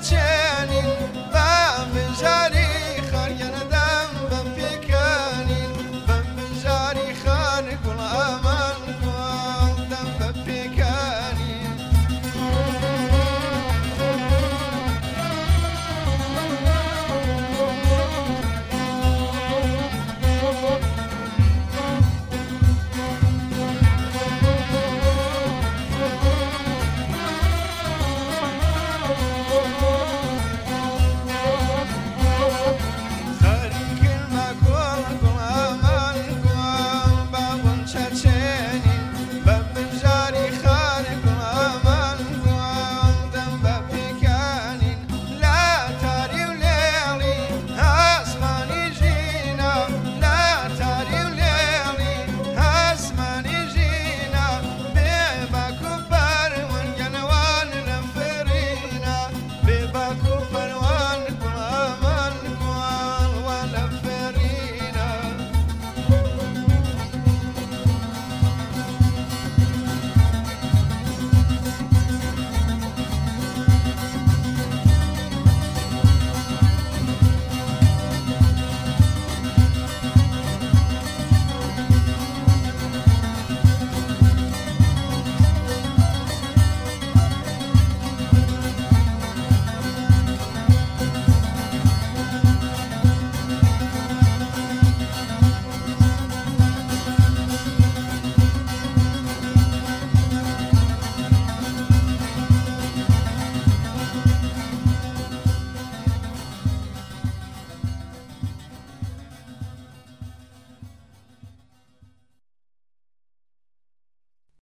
채